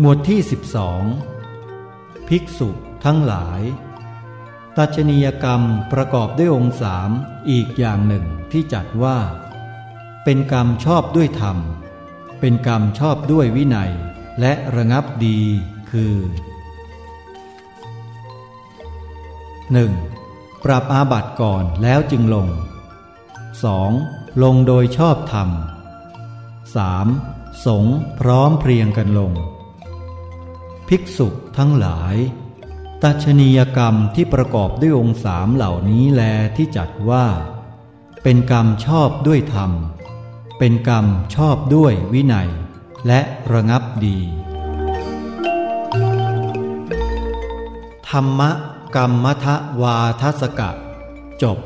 หมวดที่ 12 ภิกษุทั้งหลาย ตัชนียกรรมประกอบด้วยองค์สามอีกอย่างหนึ่งที่จัดว่า เป็นกรรมชอบด้วยธรรม เป็นกรรมชอบด้วยวินัย และระงับดีคือ 1. ปรับอาบัติก่อนแล้วจึงลง 2. ลงโดยชอบธรรม 3. สงพร้อมเพรียงกันลง ภิกษุทั้งหลายตัชนียกรรมที่ประกอบด้วยองค์สามเหล่านี้แลที่จัดว่า เป็นกรรมชอบด้วยธรรม เป็นกรรมชอบด้วยวินัย และระงับดี ธรรมะกรรมทวาทสกะ จบ